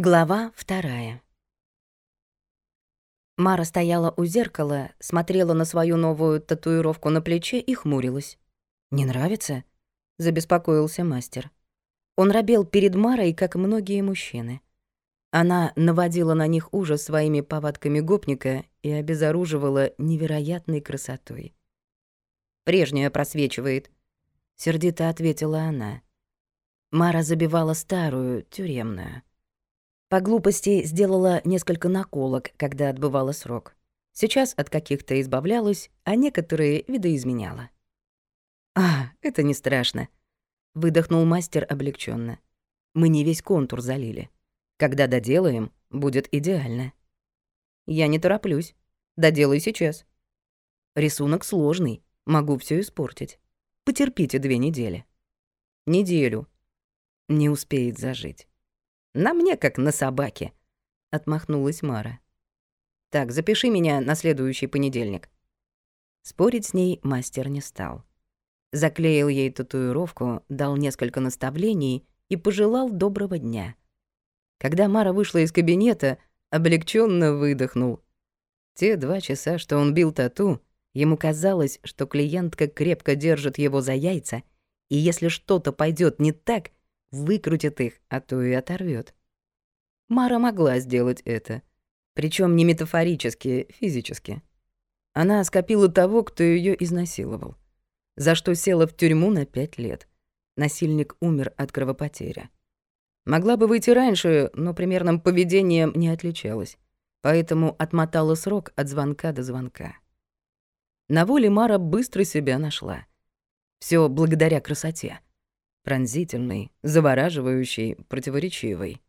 Глава вторая. Мара стояла у зеркала, смотрела на свою новую татуировку на плече и хмурилась. «Не нравится?» — забеспокоился мастер. Он робел перед Марой, как многие мужчины. Она наводила на них ужас своими повадками гопника и обезоруживала невероятной красотой. «Прежняя просвечивает», — сердито ответила она. Мара забивала старую, тюремную. По глупости сделала несколько наколок, когда отбывала срок. Сейчас от каких-то избавлялась, а некоторые видоизменяла. «А, это не страшно», — выдохнул мастер облегченно. «Мы не весь контур залили. Когда доделаем, будет идеально». «Я не тороплюсь. Доделай сейчас». «Рисунок сложный, могу все испортить. Потерпите две недели». «Неделю». «Не успеет зажить». На мне, как на собаке», — отмахнулась Мара. «Так, запиши меня на следующий понедельник». Спорить с ней мастер не стал. Заклеил ей татуировку, дал несколько наставлений и пожелал доброго дня. Когда Мара вышла из кабинета, облегченно выдохнул. Те два часа, что он бил тату, ему казалось, что клиентка крепко держит его за яйца, и если что-то пойдет не так, выкрутит их, а то и оторвет. Мара могла сделать это. Причем не метафорически, физически. Она скопила того, кто ее изнасиловал. За что села в тюрьму на пять лет. Насильник умер от кровопотери. Могла бы выйти раньше, но примерным поведением не отличалась. Поэтому отмотала срок от звонка до звонка. На воле Мара быстро себя нашла. Все благодаря красоте пронзительной, завораживающей, противоречивой.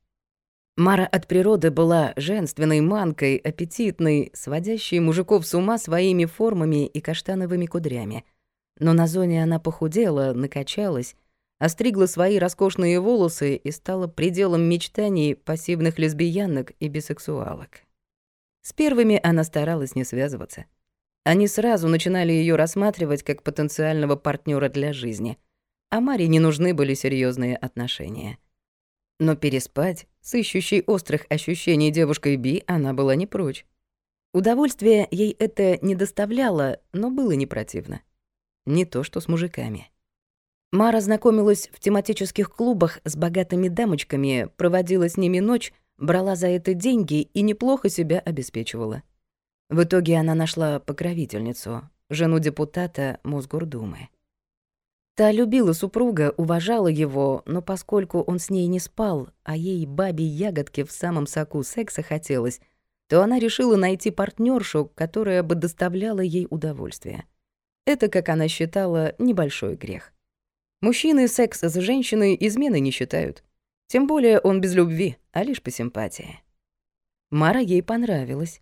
Мара от природы была женственной манкой, аппетитной, сводящей мужиков с ума своими формами и каштановыми кудрями. Но на зоне она похудела, накачалась, остригла свои роскошные волосы и стала пределом мечтаний пассивных лесбиянок и бисексуалок. С первыми она старалась не связываться. Они сразу начинали ее рассматривать как потенциального партнера для жизни — а Маре не нужны были серьезные отношения. Но переспать с ищущей острых ощущений девушкой Би она была не прочь. Удовольствие ей это не доставляло, но было не противно. Не то что с мужиками. Мара знакомилась в тематических клубах с богатыми дамочками, проводила с ними ночь, брала за это деньги и неплохо себя обеспечивала. В итоге она нашла покровительницу, жену депутата Мосгордумы. Та любила супруга, уважала его, но поскольку он с ней не спал, а ей бабе ягодки в самом соку секса хотелось, то она решила найти партнершу, которая бы доставляла ей удовольствие. Это, как она считала, небольшой грех. Мужчины секс с женщиной измены не считают. Тем более он без любви, а лишь по симпатии. Мара ей понравилась.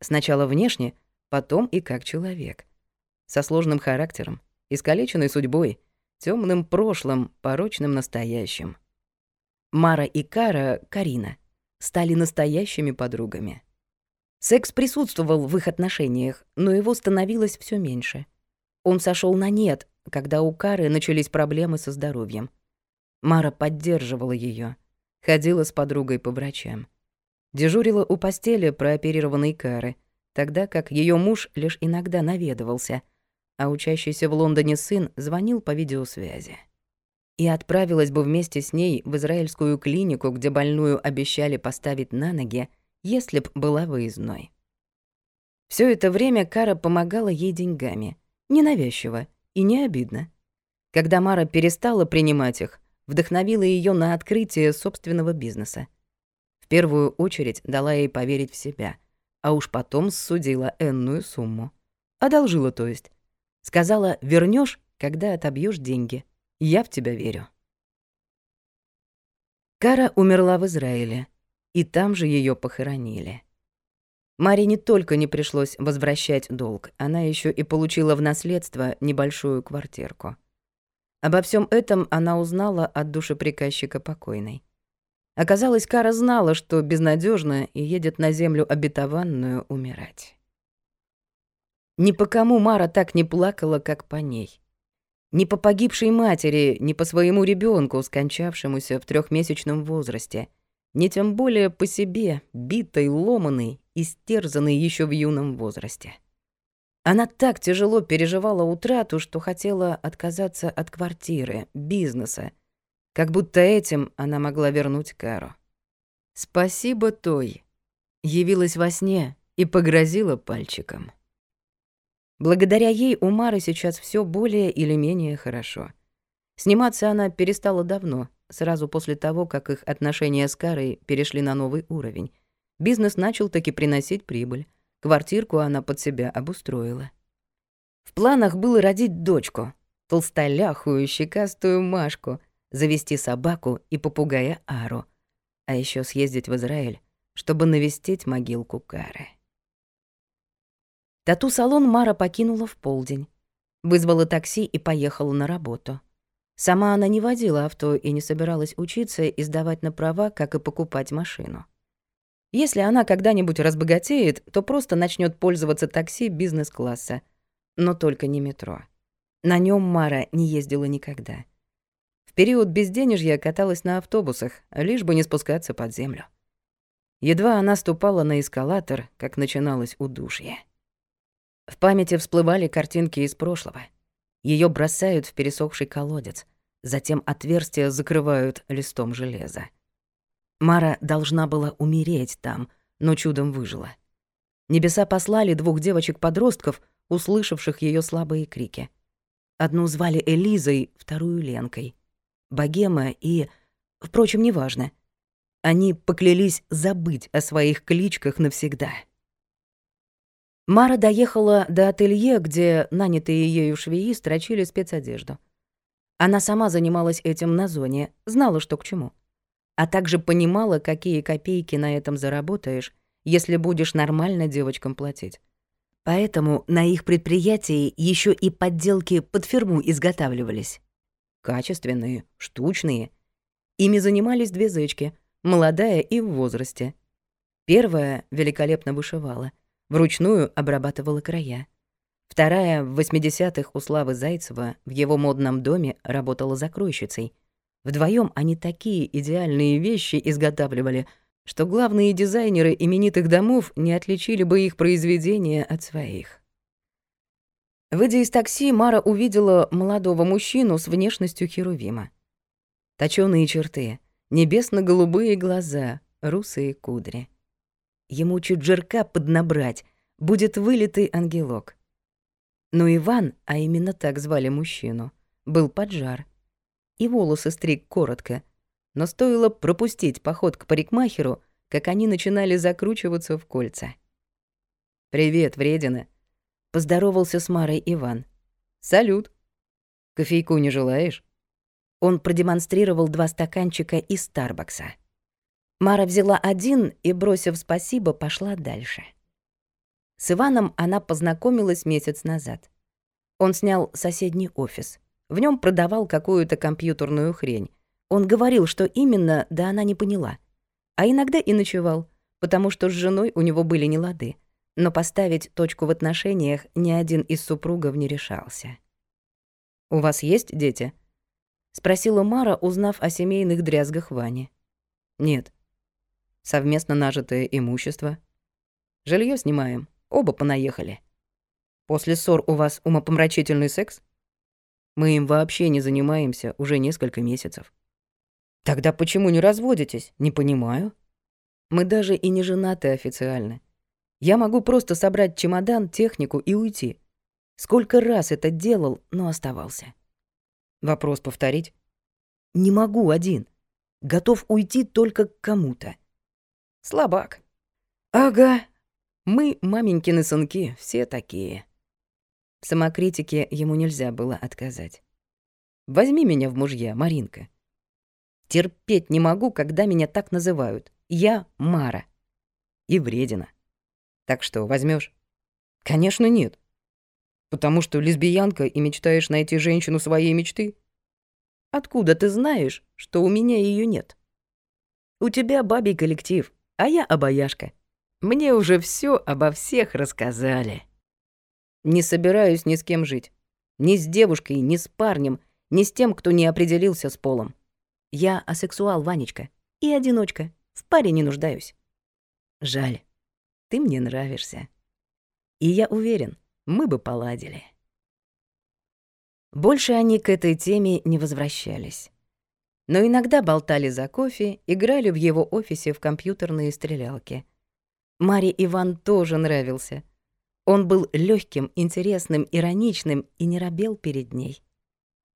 Сначала внешне, потом и как человек. Со сложным характером, искалеченной судьбой — темным прошлым, порочным настоящим. Мара и Кара, Карина, стали настоящими подругами. Секс присутствовал в их отношениях, но его становилось все меньше. Он сошел на нет, когда у Кары начались проблемы со здоровьем. Мара поддерживала ее, ходила с подругой по врачам. Дежурила у постели прооперированной Кары, тогда как ее муж лишь иногда наведывался — а учащийся в Лондоне сын звонил по видеосвязи. И отправилась бы вместе с ней в израильскую клинику, где больную обещали поставить на ноги, если б была выездной. Все это время Кара помогала ей деньгами, ненавязчиво и не обидно. Когда Мара перестала принимать их, вдохновила ее на открытие собственного бизнеса. В первую очередь дала ей поверить в себя, а уж потом судила энную сумму. Одолжила, то есть, Сказала, вернешь, когда отобьешь деньги. Я в тебя верю. Кара умерла в Израиле, и там же ее похоронили. Маре не только не пришлось возвращать долг, она еще и получила в наследство небольшую квартирку. Обо всем этом она узнала от душеприказчика покойной. Оказалось, Кара знала, что безнадежно и едет на землю обетованную умирать. Ни по кому Мара так не плакала, как по ней. Ни по погибшей матери, ни по своему ребенку, скончавшемуся в трехмесячном возрасте, ни тем более по себе, битой, ломаной, истерзанной еще в юном возрасте. Она так тяжело переживала утрату, что хотела отказаться от квартиры, бизнеса, как будто этим она могла вернуть Кару. «Спасибо той», явилась во сне и погрозила пальчиком. Благодаря ей у Мары сейчас все более или менее хорошо. Сниматься она перестала давно, сразу после того, как их отношения с Карой перешли на новый уровень. Бизнес начал таки приносить прибыль. Квартирку она под себя обустроила. В планах было родить дочку, толстоляхую, щекастую Машку, завести собаку и попугая Ару, а еще съездить в Израиль, чтобы навестить могилку Кары. Тату-салон Мара покинула в полдень. Вызвала такси и поехала на работу. Сама она не водила авто и не собиралась учиться и сдавать на права, как и покупать машину. Если она когда-нибудь разбогатеет, то просто начнет пользоваться такси бизнес-класса. Но только не метро. На нем Мара не ездила никогда. В период безденежья каталась на автобусах, лишь бы не спускаться под землю. Едва она ступала на эскалатор, как начиналось удушье. В памяти всплывали картинки из прошлого. Ее бросают в пересохший колодец, затем отверстия закрывают листом железа. Мара должна была умереть там, но чудом выжила. Небеса послали двух девочек-подростков, услышавших ее слабые крики. Одну звали Элизой, вторую — Ленкой. Богема и... Впрочем, неважно. Они поклялись забыть о своих кличках навсегда. Мара доехала до ателье, где нанятые ею швеи строчили спецодежду. Она сама занималась этим на зоне, знала, что к чему а также понимала, какие копейки на этом заработаешь, если будешь нормально девочкам платить. Поэтому на их предприятии еще и подделки под фирму изготавливались. Качественные, штучные. Ими занимались две зечки, молодая и в возрасте. Первая великолепно вышивала, вручную обрабатывала края. Вторая в 80-х у Славы Зайцева в его модном доме работала закройщицей — Вдвоем они такие идеальные вещи изготавливали, что главные дизайнеры именитых домов не отличили бы их произведения от своих. Выйдя из такси, Мара увидела молодого мужчину с внешностью Херувима. Точёные черты, небесно-голубые глаза, русые кудри. Ему чуть жирка поднабрать, будет вылитый ангелок. Но Иван, а именно так звали мужчину, был поджар — и волосы стриг коротко. Но стоило пропустить поход к парикмахеру, как они начинали закручиваться в кольца. «Привет, вредина!» — поздоровался с Марой Иван. «Салют! Кофейку не желаешь?» Он продемонстрировал два стаканчика из Старбакса. Мара взяла один и, бросив спасибо, пошла дальше. С Иваном она познакомилась месяц назад. Он снял соседний офис. В нем продавал какую-то компьютерную хрень. Он говорил, что именно, да она не поняла. А иногда и ночевал, потому что с женой у него были нелады. Но поставить точку в отношениях ни один из супругов не решался. «У вас есть дети?» — спросила Мара, узнав о семейных дрязгах Вани. «Нет. Совместно нажитое имущество. Жилье снимаем, оба понаехали. После ссор у вас умопомрачительный секс?» Мы им вообще не занимаемся уже несколько месяцев. Тогда почему не разводитесь? Не понимаю. Мы даже и не женаты официально. Я могу просто собрать чемодан, технику и уйти. Сколько раз это делал, но оставался. Вопрос повторить? Не могу один. Готов уйти только к кому-то. Слабак. Ага. Мы, маменькины сынки, все такие. В самокритике ему нельзя было отказать. «Возьми меня в мужья, Маринка. Терпеть не могу, когда меня так называют. Я Мара. И вредина. Так что, возьмешь? Конечно, нет. Потому что лесбиянка и мечтаешь найти женщину своей мечты? Откуда ты знаешь, что у меня ее нет? У тебя бабий коллектив, а я обаяшка. Мне уже все обо всех рассказали. Не собираюсь ни с кем жить. Ни с девушкой, ни с парнем, ни с тем, кто не определился с полом. Я асексуал, Ванечка, и одиночка. В паре не нуждаюсь. Жаль, ты мне нравишься. И я уверен, мы бы поладили. Больше они к этой теме не возвращались. Но иногда болтали за кофе, играли в его офисе в компьютерные стрелялки. Маре Иван тоже нравился. Он был легким, интересным, ироничным и не робел перед ней.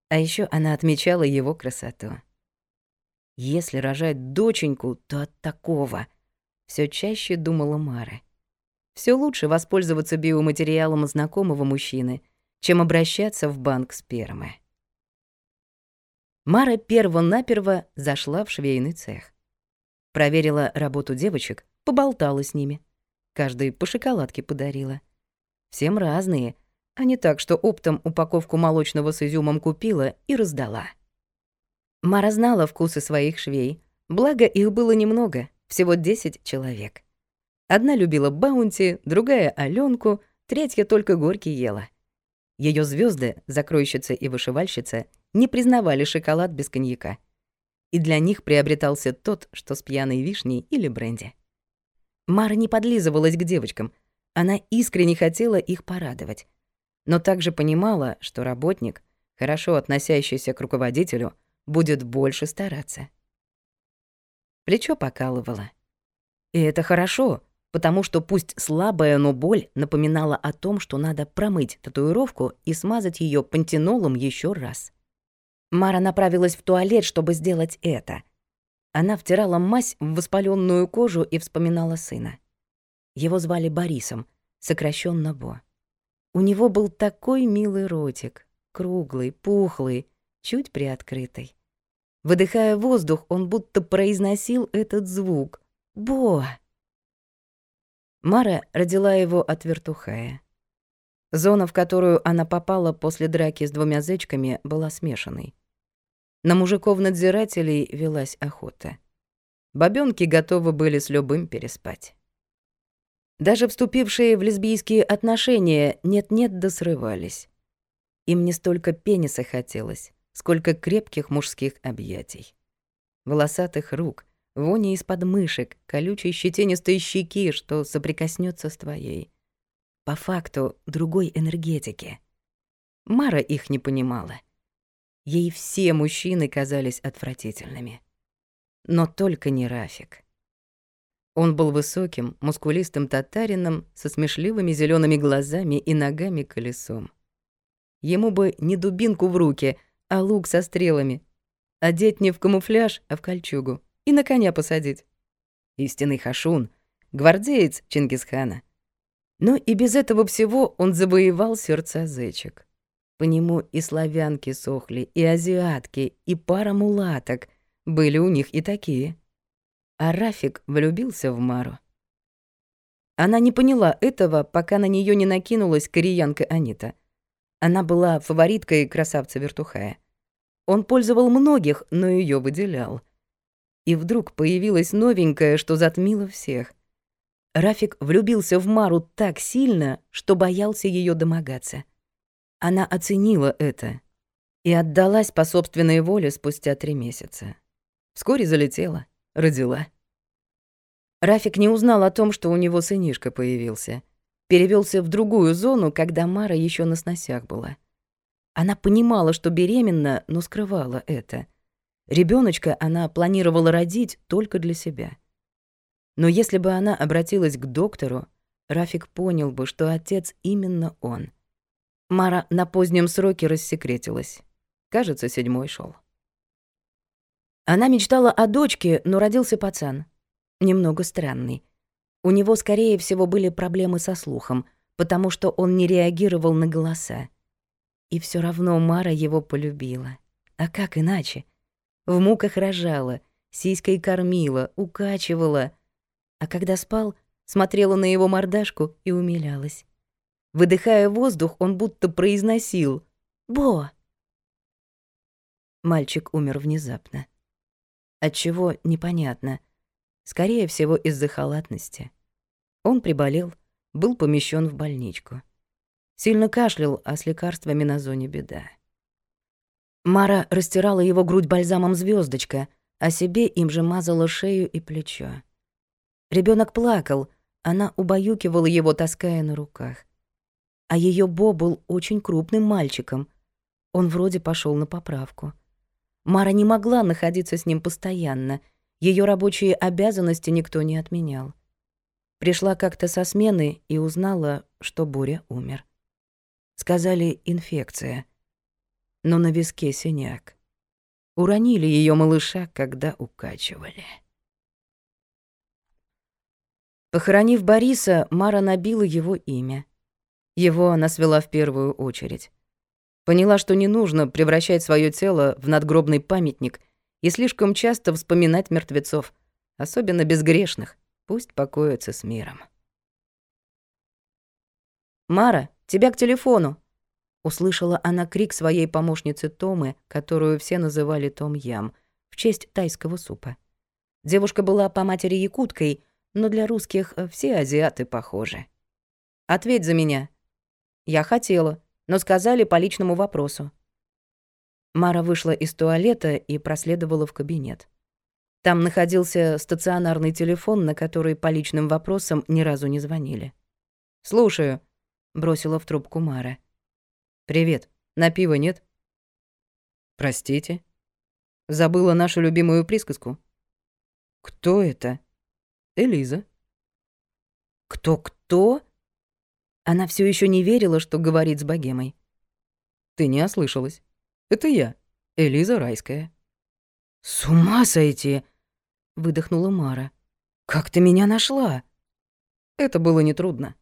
А еще она отмечала его красоту. Если рожать доченьку, то от такого. Все чаще думала Мара. Все лучше воспользоваться биоматериалом знакомого мужчины, чем обращаться в банк спермы. Мара перво-наперво зашла в швейный цех. Проверила работу девочек, поболтала с ними. Каждой по шоколадке подарила. Всем разные, а не так, что оптом упаковку молочного с изюмом купила и раздала. Мара знала вкусы своих швей, благо их было немного, всего 10 человек. Одна любила баунти, другая — Аленку, третья только горький ела. Ее звезды, закройщица и вышивальщица, не признавали шоколад без коньяка. И для них приобретался тот, что с пьяной вишней или бренди. Мара не подлизывалась к девочкам, она искренне хотела их порадовать. Но также понимала, что работник, хорошо относящийся к руководителю, будет больше стараться. Плечо покалывало. И это хорошо, потому что пусть слабая, но боль напоминала о том, что надо промыть татуировку и смазать ее пантенолом еще раз. Мара направилась в туалет, чтобы сделать это. Она втирала мазь в воспаленную кожу и вспоминала сына. Его звали Борисом, сокращенно Бо. У него был такой милый ротик, круглый, пухлый, чуть приоткрытый. Выдыхая воздух, он будто произносил этот звук. «Бо!» Мара родила его от вертухая. Зона, в которую она попала после драки с двумя зечками, была смешанной. На мужиков-надзирателей велась охота. Бабёнки готовы были с любым переспать. Даже вступившие в лесбийские отношения нет-нет да срывались. Им не столько пениса хотелось, сколько крепких мужских объятий. Волосатых рук, вони из подмышек, колючей щетинистой щеки, что соприкоснется с твоей. По факту другой энергетики. Мара их не понимала. Ей все мужчины казались отвратительными. Но только не Рафик. Он был высоким, мускулистым татарином со смешливыми зелеными глазами и ногами колесом. Ему бы не дубинку в руки, а лук со стрелами. Одеть не в камуфляж, а в кольчугу. И на коня посадить. Истинный хашун, гвардеец Чингисхана. Но и без этого всего он завоевал сердца зечек. По нему и славянки сохли, и азиатки, и пара мулаток. Были у них и такие. А Рафик влюбился в Мару. Она не поняла этого, пока на нее не накинулась кореянка Анита — она была фавориткой красавца-вертухая. Он пользовал многих, но ее выделял. И вдруг появилась новенькая, что затмила всех. Рафик влюбился в Мару так сильно, что боялся ее домогаться. Она оценила это и отдалась по собственной воле спустя три месяца. Вскоре залетела, родила. Рафик не узнал о том, что у него сынишка появился — перевелся в другую зону, когда Мара еще на сносях была. Она понимала, что беременна, но скрывала это. Ребеночка она планировала родить только для себя. Но если бы она обратилась к доктору, Рафик понял бы, что отец именно он. Мара на позднем сроке рассекретилась. Кажется, седьмой шел. Она мечтала о дочке, но родился пацан. Немного странный. У него, скорее всего, были проблемы со слухом, потому что он не реагировал на голоса. И все равно Мара его полюбила. А как иначе? В муках рожала, сиськой кормила, укачивала. А когда спал, смотрела на его мордашку и умилялась. Выдыхая воздух, он будто произносил «Бо!». Мальчик умер внезапно. Отчего — непонятно. Скорее всего, из-за халатности. Он приболел, был помещен в больничку. Сильно кашлял, а с лекарствами на зоне беда. Мара растирала его грудь бальзамом звездочка, а себе им же мазала шею и плечо. Ребенок плакал, она убаюкивала его, таская на руках. А ее Бо был очень крупным мальчиком. Он вроде пошел на поправку. Мара не могла находиться с ним постоянно. Ее рабочие обязанности никто не отменял. Пришла как-то со смены и узнала, что Боря умер. Сказали инфекция, но на виске синяк. Уронили ее малыша, когда укачивали. Похоронив Бориса, Мара набила его имя. Его она свела в первую очередь. Поняла, что не нужно превращать свое тело в надгробный памятник и слишком часто вспоминать мертвецов, особенно безгрешных. Пусть покоятся с миром. «Мара, тебя к телефону!» Услышала она крик своей помощницы Томы, которую все называли Том Ям, в честь тайского супа. Девушка была по матери якуткой, но для русских все азиаты похожи. «Ответь за меня». «Я хотела, но сказали по личному вопросу». Мара вышла из туалета и проследовала в кабинет. Там находился стационарный телефон, на который по личным вопросам ни разу не звонили. «Слушаю», — бросила в трубку Мара. «Привет. На пиво нет?» «Простите. Забыла нашу любимую присказку». «Кто это?» «Элиза». «Кто-кто?» Она все еще не верила, что говорит с богемой. «Ты не ослышалась. Это я, Элиза Райская». «С ума сойти!» — выдохнула Мара. «Как ты меня нашла?» Это было нетрудно.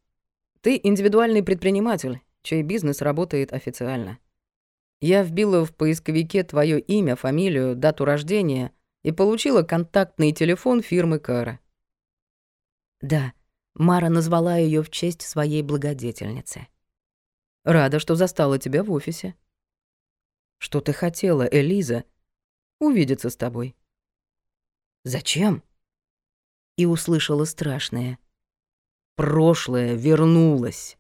Ты индивидуальный предприниматель, чей бизнес работает официально. Я вбила в поисковике твое имя, фамилию, дату рождения и получила контактный телефон фирмы Кара. Да, Мара назвала ее в честь своей благодетельницы. Рада, что застала тебя в офисе. Что ты хотела, Элиза? Увидеться с тобой. Зачем? И услышала страшное. Прошлое вернулось.